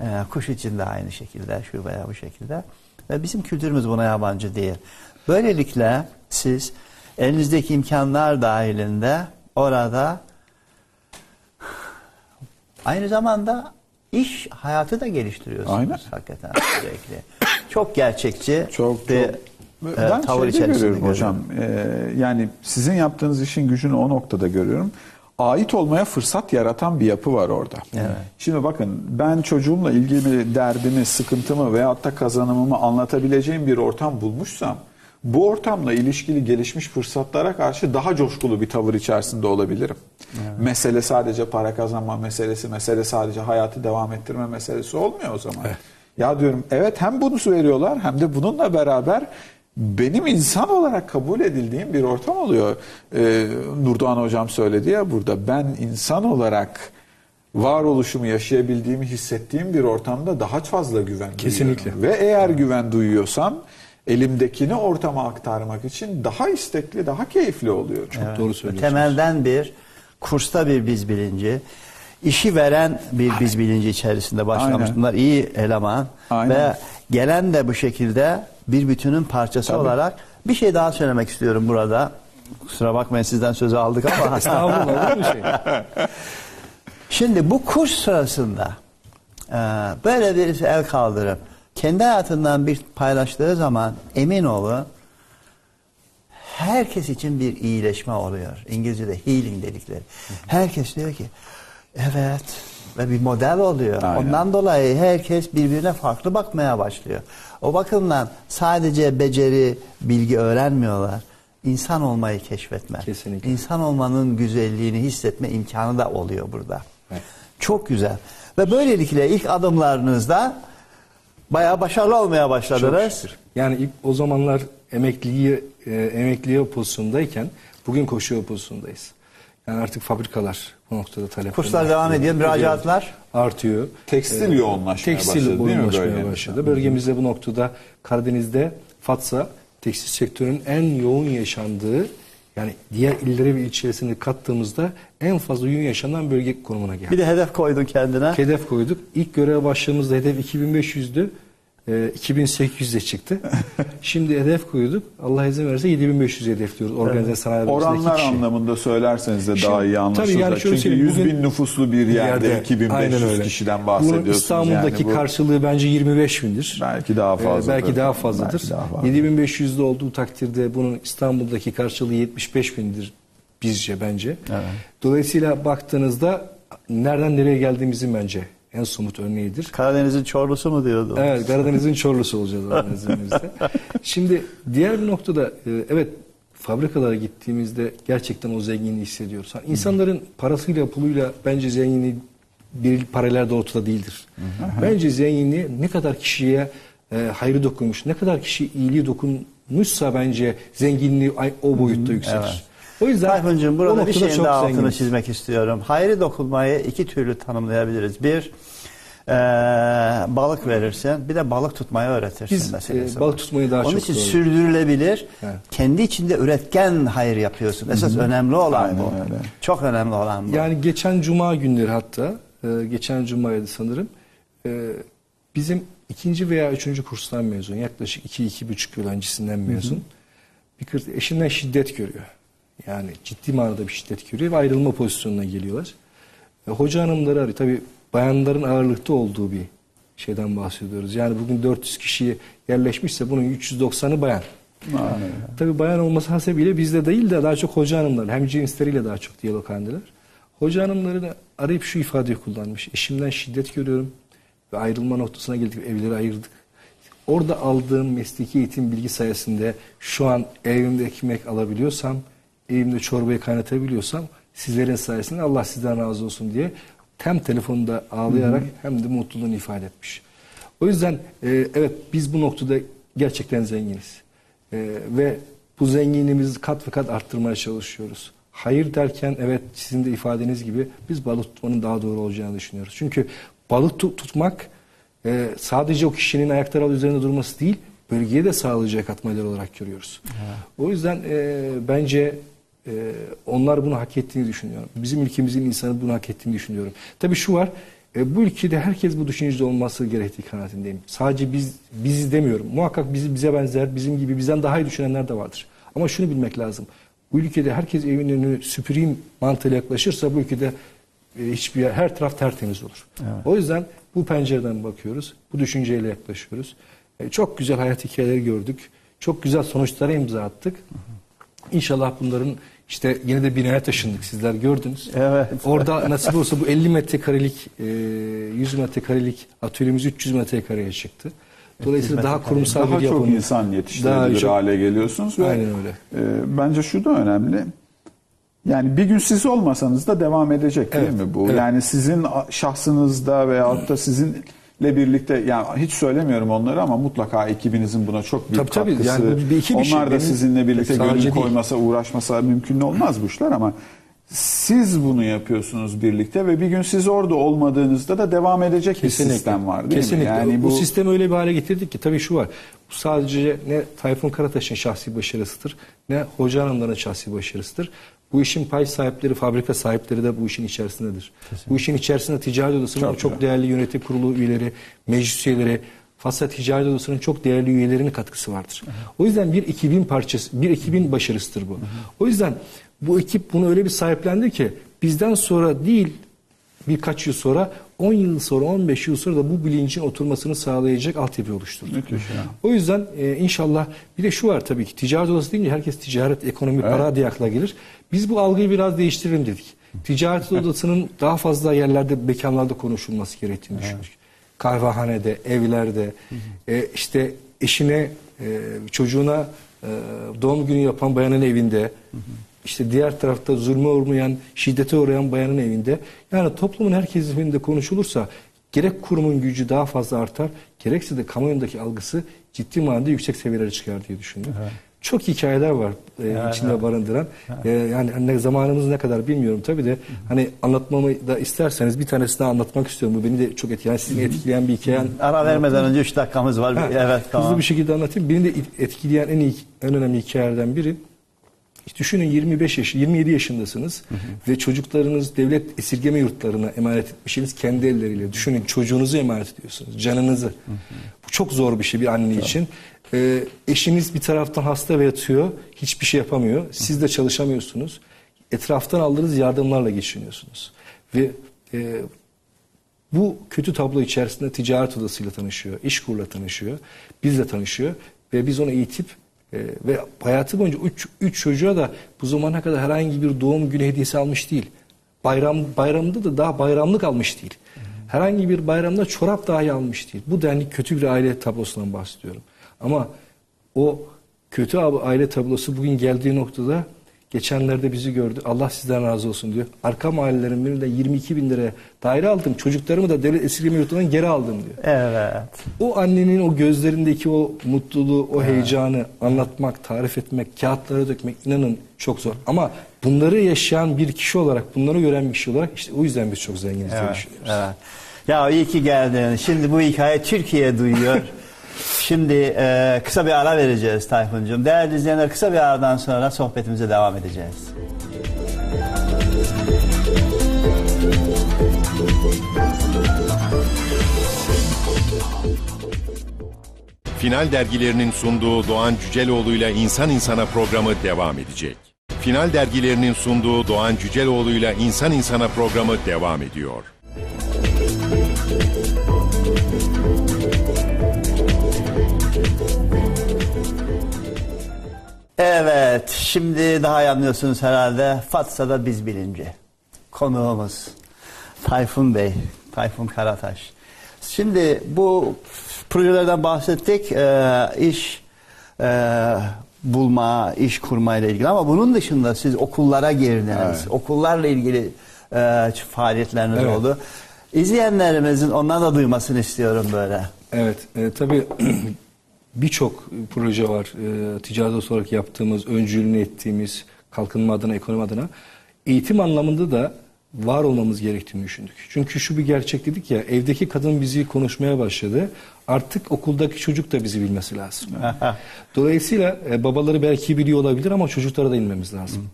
A: E, kuş için de aynı şekilde, şu veya bu şekilde. Ve bizim kültürümüz buna yabancı değil. Böylelikle siz elinizdeki imkanlar dahilinde orada aynı zamanda iş hayatı da geliştiriyorsunuz
B: Aynen.
A: hakikaten sürekli. Çok gerçekçi
B: Çok
A: bir
B: çok.
A: e,
B: Ben
A: tavır
B: şeyde görüyorum hocam. Ee, yani sizin yaptığınız işin gücünü o noktada görüyorum. Ait olmaya fırsat yaratan bir yapı var orada. Şimdi bakın ben çocuğumla ilgili derdimi, sıkıntımı veyahut da kazanımımı anlatabileceğim bir ortam bulmuşsam bu ortamla ilişkili gelişmiş fırsatlara karşı daha coşkulu bir tavır içerisinde olabilirim. Mesele sadece para kazanma meselesi, mesele sadece hayatı devam ettirme meselesi olmuyor o zaman. Ya diyorum evet hem bunu veriyorlar hem de bununla beraber benim insan olarak kabul edildiğim bir ortam oluyor. Ee, Nurdoğan hocam söyledi ya burada ben insan olarak varoluşumu yaşayabildiğimi hissettiğim bir ortamda daha fazla güven
C: Kesinlikle.
B: duyuyorum. Ve eğer güven duyuyorsam elimdekini ortama aktarmak için daha istekli, daha keyifli oluyorum.
C: Çok doğru söylüyorsunuz.
A: Temelden bir kursta bir biz bilinci, işi veren bir biz bilinci içerisinde başlamış.
B: Aynen.
A: Bunlar iyi eleman
B: Aynen.
A: ve gelen de bu şekilde bir bütünün parçası
B: Tabii.
A: olarak bir şey daha söylemek istiyorum burada. Kusura bakmayın sizden sözü aldık ama
C: Estağfurullah olur mu şey?
A: Şimdi bu kurs sırasında e, böyle birisi el kaldırıp kendi hayatından bir paylaştığı zaman emin olun herkes için bir iyileşme oluyor. İngilizce'de healing dedikleri. Herkes diyor ki evet ve bir model oluyor.
B: Aynen.
A: Ondan dolayı herkes birbirine farklı bakmaya başlıyor. O bakımdan sadece beceri, bilgi öğrenmiyorlar. İnsan olmayı keşfetme.
C: Kesinlikle.
A: İnsan olmanın güzelliğini hissetme imkanı da oluyor burada.
C: Evet.
A: Çok güzel. Ve böylelikle ilk adımlarınızda bayağı başarılı olmaya
C: Çok
A: başladınız.
C: şükür. Yani ilk o zamanlar emekliliğe, e, emekliye pozisyondayken bugün koşuyor pozisyondayız. Yani artık fabrikalar bu noktada talep
A: Kurslar devam ediyor, müracaatlar.
C: artıyor.
B: Tekstil
C: Ee,
B: yoğunlaşmaya
C: tekstil
B: başladı değil mi
C: başladı. Bölgemizde bu noktada Karadeniz'de Fatsa tekstil sektörünün en yoğun yaşandığı yani diğer illere ve ilçesini kattığımızda en fazla yoğun yaşanan bölge konumuna geldi.
A: Bir de hedef koydun kendine.
C: Hedef koyduk. İlk göreve başladığımızda hedef 2500'dü. Ee, 2800'e çıktı. Şimdi hedef koyduk. Allah izin verirse 7500 hedefliyoruz. Organize sanayi bölgesindeki
B: Oranlar
C: kişi.
B: anlamında söylerseniz de
C: Şimdi,
B: daha iyi anlaşılır.
C: yani
B: Çünkü
C: söyleyeyim,
B: 100
C: bugün
B: bin nüfuslu bir yerde,
C: Aynen
B: 2500
C: öyle.
B: kişiden bahsediyorsunuz.
C: Bunun İstanbul'daki
B: yani bu
C: karşılığı bence 25 bindir.
B: belki daha
C: Ee,
B: fazladır.
C: belki daha fazladır.
B: Belki daha fazla.
C: 7500'de olduğu takdirde bunun İstanbul'daki karşılığı 75 bindir bizce bence. Dolayısıyla baktığınızda nereden nereye geldiğimizin bence en somut örneğidir.
A: Karadeniz'in Çorlusu mu diyordu?
C: Evet Karadeniz'in Çorlusu olacağız izniyle. Şimdi diğer bir noktada e, evet fabrikalara gittiğimizde gerçekten o zenginliği hissediyoruz. Yani insanların parasıyla puluyla bence zenginliği bir paralel doğrultuda değildir. Bence zenginliği ne kadar kişiye e, hayrı dokunmuş, ne kadar kişi iyiliği dokunmuşsa bence zenginliği o boyutta yükselir.
A: evet.
C: O yüzden
A: Tayfuncuğum burada bir şeyin daha altını
C: zenginiz.
A: çizmek istiyorum. Hayrı dokunmayı iki türlü tanımlayabiliriz. Bir, eee, balık verirsin. Bir de balık tutmayı öğretirsin
C: Biz,
A: meselesi
C: e, balık tutmayı daha
A: Onun
C: çok
A: için
C: doğru.
A: sürdürülebilir.
C: Evet.
A: Kendi içinde üretken hayır yapıyorsun. Esas önemli olan
B: Aynen
A: bu.
B: öyle.
A: Çok önemli olan bu.
C: Yani geçen cuma günleri hatta, e, geçen cumaydı sanırım, e, bizim ikinci veya üçüncü kurstan mezun, yaklaşık iki, iki buçuk yıl öncesinden mezun. Bir kız eşinden şiddet görüyor. Yani ciddi manada bir şiddet görüyor ve ayrılma pozisyonuna geliyorlar. E, hoca hanımları arıyor. Tabii bayanların ağırlıkta olduğu bir şeyden bahsediyoruz. Yani bugün 400 kişi yerleşmişse bunun 390'ı bayan.
B: Aynen.
C: Tabii bayan olması hasebiyle bizde değil de daha çok hoca hanımlar, hem cinsleriyle daha çok diyalog halindeler. Hoca hanımları da arayıp şu ifadeyi kullanmış. Eşimden şiddet görüyorum ve ayrılma noktasına geldik, evleri ayırdık. Orada aldığım mesleki eğitim bilgi sayesinde şu an evimde ekmek alabiliyorsam, evimde çorbayı kaynatabiliyorsam sizlerin sayesinde Allah sizden razı olsun diye hem telefonda ağlayarak hem de mutluluğunu ifade etmiş. O yüzden e, evet biz bu noktada gerçekten zenginiz. E, ve bu zenginliğimizi kat ve kat arttırmaya çalışıyoruz. Hayır derken evet sizin de ifadeniz gibi biz balık tutmanın daha doğru olacağını düşünüyoruz. Çünkü balık tu- tutmak e, sadece o kişinin ayakları üzerinde durması değil, bölgeye de sağlayacağı katmalar olarak görüyoruz. O yüzden e, bence e, onlar bunu hak ettiğini düşünüyorum. Bizim ülkemizin insanı bunu hak ettiğini düşünüyorum. Tabii şu var, e, bu ülkede herkes bu düşüncede olması gerektiği kanaatindeyim. Sadece biz biziz demiyorum. Muhakkak bizi bize benzer, bizim gibi bizden daha iyi düşünenler de vardır. Ama şunu bilmek lazım. Bu ülkede herkes evin önünü süpüreyim mantığıyla yaklaşırsa bu ülkede e, hiçbir yer, her taraf tertemiz olur. O yüzden bu pencereden bakıyoruz, bu düşünceyle yaklaşıyoruz. E, çok güzel hayat hikayeleri gördük, çok güzel sonuçlara imza attık. İnşallah bunların işte yine de binaya taşındık sizler gördünüz.
A: Evet.
C: Orada nasip olsa bu 50 metrekarelik, e, 100 metrekarelik atölyemiz 300 metrekareye çıktı. Dolayısıyla daha kurumsal
B: Daha
C: bir
B: çok
C: yapım.
B: insan
C: Daha
B: yetiştirebilir
C: çok-
B: hale geliyorsunuz ve
C: Aynen öyle.
B: e, bence şu da önemli. Yani bir gün siz olmasanız da devam edecek değil
C: Evet,
B: mi bu?
C: evet.
B: Yani sizin şahsınızda veyahut da sizinle birlikte yani hiç söylemiyorum onları ama mutlaka ekibinizin buna çok büyük
C: Tabii, tabii.
B: katkısı.
C: Yani bu bir ekip işi.
B: Onlar da
C: Benim-
B: sizinle birlikte gönül
C: değil.
B: koymasa, uğraşmasa mümkün olmaz bu işler ama siz bunu yapıyorsunuz birlikte ve bir gün siz orada olmadığınızda da devam edecek bir sistem var değil
C: Kesinlikle.
B: mi? Yani
C: bu,
B: bu
C: sistemi öyle bir hale getirdik ki tabii şu var. Bu sadece ne Tayfun Karataş'ın şahsi başarısıdır ne Hoca Hanımların şahsi başarısıdır. Bu işin pay sahipleri, fabrika sahipleri de bu işin içerisindedir. Bu işin içerisinde ticaret odasının
B: Çok
C: çok, değerli yönetim kurulu üyeleri, meclis üyeleri, Fasla Ticaret Odası'nın çok değerli üyelerinin katkısı vardır. O yüzden bir ekibin parçası, bir ekibin başarısıdır bu. O yüzden bu ekip bunu öyle bir sahiplendi ki bizden sonra değil birkaç yıl sonra 10 yıl sonra 15 yıl sonra da bu bilincin oturmasını sağlayacak altyapı oluşturdu.
B: Müthiş ya.
C: O yüzden e, inşallah bir de şu var tabii ki ticaret odası deyince herkes ticaret, ekonomi, para diye akla gelir. Biz bu algıyı biraz değiştirelim dedik. Ticaret odasının daha fazla yerlerde, mekanlarda konuşulması gerektiğini düşündük. Kahvehanede, evlerde, e, işte eşine, e, çocuğuna e, doğum günü yapan bayanın evinde, işte diğer tarafta zulme uğrayan, şiddete uğrayan bayanın evinde. Yani toplumun herkes evinde konuşulursa gerek kurumun gücü daha fazla artar, gerekse de kamuoyundaki algısı ciddi manada yüksek seviyelere çıkar diye düşündüm. Çok hikayeler var e, içinde barındıran. E, yani ne zamanımız ne kadar bilmiyorum tabii de hani anlatmamı da isterseniz bir tanesini anlatmak istiyorum. Bu beni de çok etkileyen, sizin etkileyen bir hikaye.
A: Ara vermeden önce 3 dakikamız var.
C: Ha,
A: evet tamam.
C: Hızlı bir şekilde anlatayım. Beni de etkileyen en iyi, en önemli hikayelerden biri. Düşünün 25 yaş, 27 yaşındasınız ve çocuklarınız devlet esirgeme yurtlarına emanet etmişsiniz kendi elleriyle. Düşünün çocuğunuzu emanet ediyorsunuz, canınızı. Bu çok zor bir şey bir anne için. Ee, eşiniz bir taraftan hasta ve yatıyor, hiçbir şey yapamıyor. Siz de çalışamıyorsunuz. Etraftan aldığınız yardımlarla geçiniyorsunuz. Ve e, bu kötü tablo içerisinde ticaret odasıyla tanışıyor, işkurla tanışıyor, bizle tanışıyor ve biz onu eğitip e, ve hayatı boyunca üç, üç çocuğa da bu zamana kadar herhangi bir doğum günü hediyesi almış değil. Bayram bayramda da daha bayramlık almış değil. Herhangi bir bayramda çorap dahi almış değil. Bu denli kötü bir aile tablosundan bahsediyorum. Ama o kötü aile tablosu bugün geldiği noktada Geçenlerde bizi gördü. Allah sizden razı olsun diyor. Arka mahallelerin birinde 22 bin liraya daire aldım. Çocuklarımı da devlet esirgeme yurtundan geri aldım diyor.
A: Evet.
C: O annenin o gözlerindeki o mutluluğu, o heyecanı anlatmak, tarif etmek, kağıtlara dökmek inanın çok zor. Ama bunları yaşayan bir kişi olarak, bunları gören bir kişi olarak işte o yüzden biz çok zenginiz diye
A: Evet,
C: düşünüyoruz.
A: evet. Ya iyi ki geldin. Şimdi bu hikaye Türkiye duyuyor. Şimdi e, kısa bir ara vereceğiz Tayfuncuğum. Değerli izleyenler kısa bir aradan sonra sohbetimize devam edeceğiz.
D: Final dergilerinin sunduğu Doğan Cüceloğlu'yla İnsan İnsana programı devam edecek. Final dergilerinin sunduğu Doğan Cüceloğlu'yla İnsan İnsana programı devam ediyor.
A: Evet, şimdi daha iyi anlıyorsunuz herhalde. Fatsa'da biz bilinci. Konuğumuz Tayfun Bey, Tayfun Karataş. Şimdi bu projelerden bahsettik. Ee, iş e, bulma, iş kurma ile ilgili ama bunun dışında siz okullara girdiniz.
B: Evet.
A: Okullarla ilgili e, faaliyetleriniz
C: Evet.
A: oldu. İzleyenlerimizin ondan da duymasını istiyorum böyle.
C: Evet, e, tabii birçok proje var. E, ticaret olarak yaptığımız, öncülüğünü ettiğimiz, kalkınma adına, ekonomi adına. Eğitim anlamında da var olmamız gerektiğini düşündük. Çünkü şu bir gerçek dedik ya, evdeki kadın bizi konuşmaya başladı. Artık okuldaki çocuk da bizi bilmesi lazım. Dolayısıyla e, babaları belki biliyor olabilir ama çocuklara da inmemiz lazım.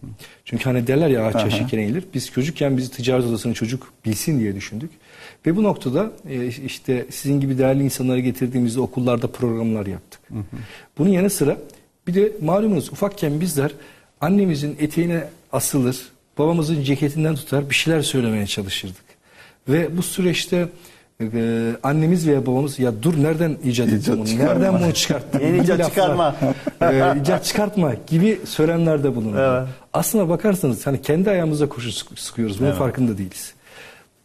C: Çünkü hani derler ya ağaç yaşarken eğilir. Biz çocukken bizi ticaret odasının çocuk bilsin diye düşündük. Ve bu noktada e, işte sizin gibi değerli insanları getirdiğimizde okullarda programlar yaptık. Bunun yanı sıra bir de malumunuz ufakken bizler annemizin eteğine asılır, babamızın ceketinden tutar bir şeyler söylemeye çalışırdık. Ve bu süreçte e, annemiz veya babamız ya dur nereden icat ettin bunu?
B: çıkarma.
C: Nereden bunu çıkarttın?
A: Yeni icat çıkarma.
C: e, icat çıkartma gibi söylemlerde bulundu.
A: Evet.
C: Aslına bakarsanız hani kendi ayağımıza koşu sık- sıkıyoruz. Bunun farkında değiliz.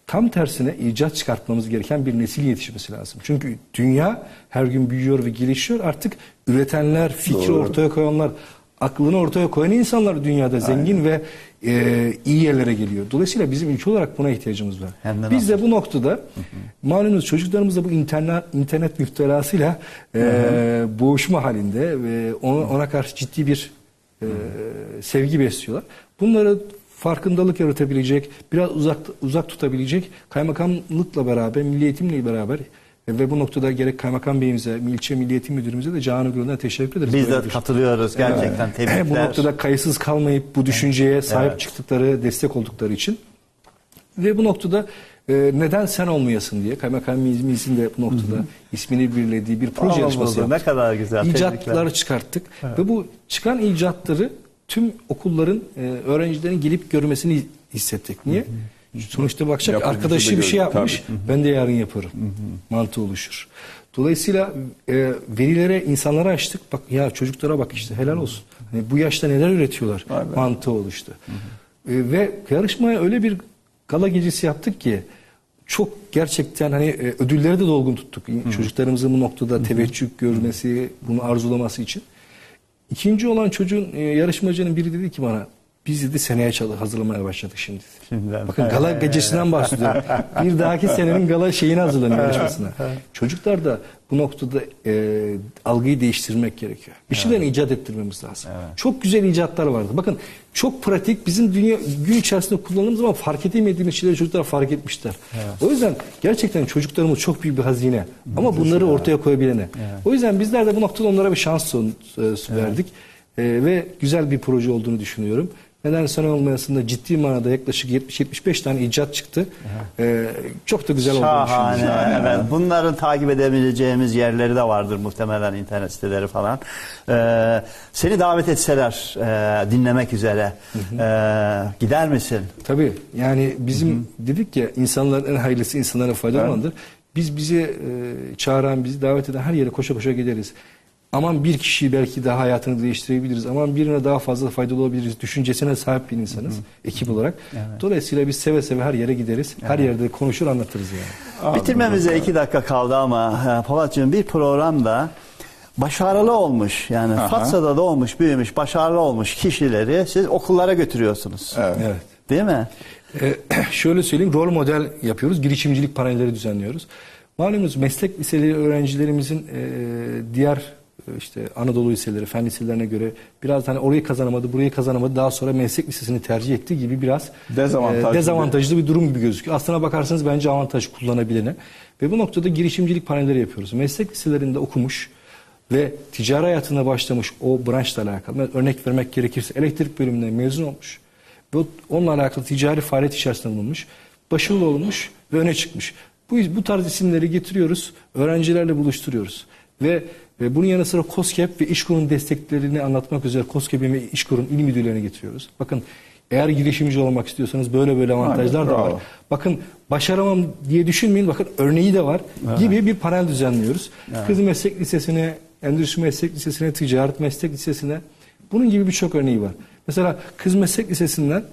C: Tam tersine icat çıkartmamız gereken bir nesil yetişmesi lazım. Çünkü dünya her gün büyüyor ve gelişiyor. Artık üretenler, fikri
B: Doğru.
C: ortaya koyanlar, aklını ortaya koyan insanlar dünyada zengin ve e, iyi yerlere geliyor. Dolayısıyla bizim ülke olarak buna ihtiyacımız var.
A: Hem de
C: Biz de bu noktada malumunuz çocuklarımız da bu internet internet müptelasıyla e, boğuşma halinde ve ona, ona karşı ciddi bir e, sevgi besliyorlar. Bunları farkındalık yaratabilecek, biraz uzak uzak tutabilecek kaymakamlıkla beraber, milli eğitimle beraber ve bu noktada gerek kaymakam beyimize, ilçe milli eğitim müdürümüze de canı gönülden teşekkür ederiz.
A: Biz
C: Böyle
A: de
C: bir-
A: katılıyoruz gerçekten.
C: bu
A: Tebrikler.
C: noktada kayıtsız kalmayıp bu düşünceye sahip
A: Evet.
C: çıktıkları, destek oldukları için ve bu noktada e, neden sen olmayasın diye kaymakamimizin de bu noktada ismini birlediği bir proje
A: Allah
C: yarışması
A: Allah, Ne
C: yaptık.
A: kadar güzel.
C: İcatlar
A: tebrikler.
C: çıkarttık ve bu çıkan icatları tüm okulların e, öğrencilerin gelip görmesini hissettik. Niye? Sonuçta bakacak
B: Yapıcısı
C: arkadaşı
B: da
C: bir şey yapmış. Ben de yarın yaparım. Mantığı oluşur. Dolayısıyla e, verilere, insanlara açtık. Bak ya çocuklara bak işte helal olsun. Hani bu yaşta neler üretiyorlar?
B: Be.
C: Mantığı oluştu. E, ve yarışmaya öyle bir gala gecesi yaptık ki çok gerçekten hani e, ödülleri de dolgun tuttuk. Çocuklarımızın bu noktada teveccüh görmesi, bunu arzulaması için. İkinci olan çocuğun e, yarışmacının biri dedi ki bana biz dedi seneye hazırlamaya başladık şimdi.
A: Şimdiden.
C: Bakın gala gecesinden bahsediyorum. bir dahaki senenin gala şeyini hazırlanıyor yarışmasına. Çocuklar da bu noktada e, algıyı değiştirmek gerekiyor. Bir şeylerini icat ettirmemiz lazım. Çok güzel icatlar vardı. Bakın çok pratik bizim dünya gün içerisinde kullandığımız zaman fark edemediğimiz şeyleri çocuklar fark etmişler. O yüzden gerçekten çocuklarımız çok büyük bir hazine. Ama bunları ortaya koyabilene. O yüzden bizler de bu noktada onlara bir şans son, e, verdik. E, ve güzel bir proje olduğunu düşünüyorum. Neden sen olmayasında ciddi manada yaklaşık 70-75 tane icat çıktı. E, çok da güzel olduğunu
A: Şahane.
C: düşünüyorum.
A: Evet. Bunların takip edebileceğimiz yerleri de vardır muhtemelen internet siteleri falan. Ee, seni davet etseler e, dinlemek üzere e, gider misin?
C: Tabii yani bizim dedik ya insanların en hayırlısı insanlara faydalı olandır. Biz bize e, çağıran, bizi davet eden her yere koşa koşa gideriz. Aman bir kişiyi belki daha hayatını değiştirebiliriz. Aman birine daha fazla faydalı olabiliriz. Düşüncesine sahip bir insanız ekip olarak. Dolayısıyla biz seve seve her yere gideriz. Her yerde konuşur anlatırız yani.
A: Bitirmemize iki dakika kaldı ama e, Polatcığım bir programda başarılı olmuş yani
B: Aha.
A: Fatsa'da doğmuş, büyümüş, başarılı olmuş kişileri siz okullara götürüyorsunuz.
B: Evet.
C: Evet.
A: Değil mi?
C: Ee, şöyle söyleyeyim rol model yapıyoruz. Girişimcilik panelleri düzenliyoruz. Malumunuz meslek liseleri öğrencilerimizin e, diğer işte Anadolu liseleri, fen liselerine göre biraz hani orayı kazanamadı, burayı kazanamadı. Daha sonra meslek lisesini tercih ettiği gibi biraz
B: Dezavantajlı
C: e, dezavantajlı bir durum gibi gözüküyor. Aslına bakarsanız bence avantaj kullanabilene. Ve bu noktada girişimcilik panelleri yapıyoruz. Meslek liselerinde okumuş ve ticari hayatına başlamış o branşla alakalı. Örnek vermek gerekirse elektrik bölümünden mezun olmuş. Ve onunla alakalı ticari faaliyet içerisinde bulunmuş. Başarılı olmuş ve öne çıkmış. Bu, bu tarz isimleri getiriyoruz. Öğrencilerle buluşturuyoruz. Ve, ve bunun yanı sıra COSGAP ve İşkur'un desteklerini anlatmak üzere COSGAP'in ve İşkur'un il müdürlerine getiriyoruz. Bakın eğer girişimci olmak istiyorsanız böyle böyle avantajlar da var. Bakın başaramam diye düşünmeyin. Bakın örneği de var gibi bir panel düzenliyoruz. Kız Meslek Lisesi'ne, Endüstri Meslek Lisesi'ne, Ticaret Meslek Lisesi'ne bunun gibi birçok örneği var. Mesela Kız Meslek Lisesi'nden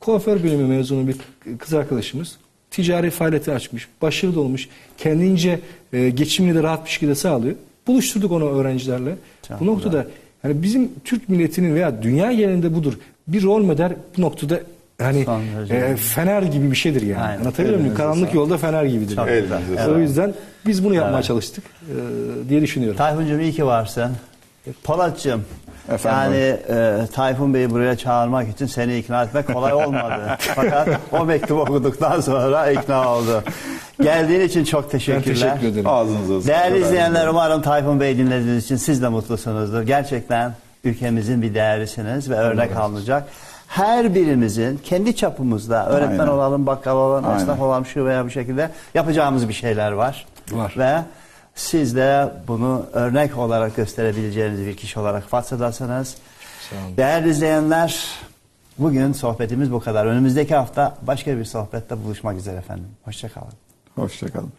C: kuaför bölümü mezunu bir kız arkadaşımız ticari faaliyeti açmış, başarılı olmuş, kendince e, geçimini de rahat bir şekilde sağlıyor. Buluşturduk onu öğrencilerle.
A: Çok
C: bu noktada yani bizim Türk milletinin veya dünya genelinde budur. Bir rol model bu noktada hani
A: derece.
C: e, fener gibi bir şeydir yani.
A: Aynen.
C: Anlatabiliyor muyum? Karanlık yolda fener gibidir.
A: Çok
C: yani.
B: güzel.
C: O yüzden biz bunu yapmaya çalıştık e, diye düşünüyorum.
A: Tayfuncuğum iyi ki varsın. Polatcığım,
B: Efendim
A: yani e, Tayfun Bey'i buraya çağırmak için seni ikna etmek kolay olmadı. Fakat o mektubu okuduktan sonra ikna oldu. Geldiğin için çok
C: Ben
A: teşekkürler.
C: teşekkür ederim.
B: Ağzınıza.
A: Değerli izleyenler umarım Tayfun Bey dinlediğiniz için siz de mutlusunuzdur. Gerçekten ülkemizin bir değerisiniz ve örnek alınacak. Her birimizin kendi çapımızda öğretmen
B: Aynen.
A: olalım, bakkal olalım,
B: Aynen.
A: esnaf olalım şu veya bu şekilde yapacağımız bir şeyler var.
C: Var.
A: Ve siz de bunu örnek olarak gösterebileceğiniz bir kişi olarak Fatsa'dasınız. Değerli izleyenler bugün sohbetimiz bu kadar. Önümüzdeki hafta başka bir sohbette buluşmak üzere efendim. Hoşçakalın.
B: Hoşçakalın.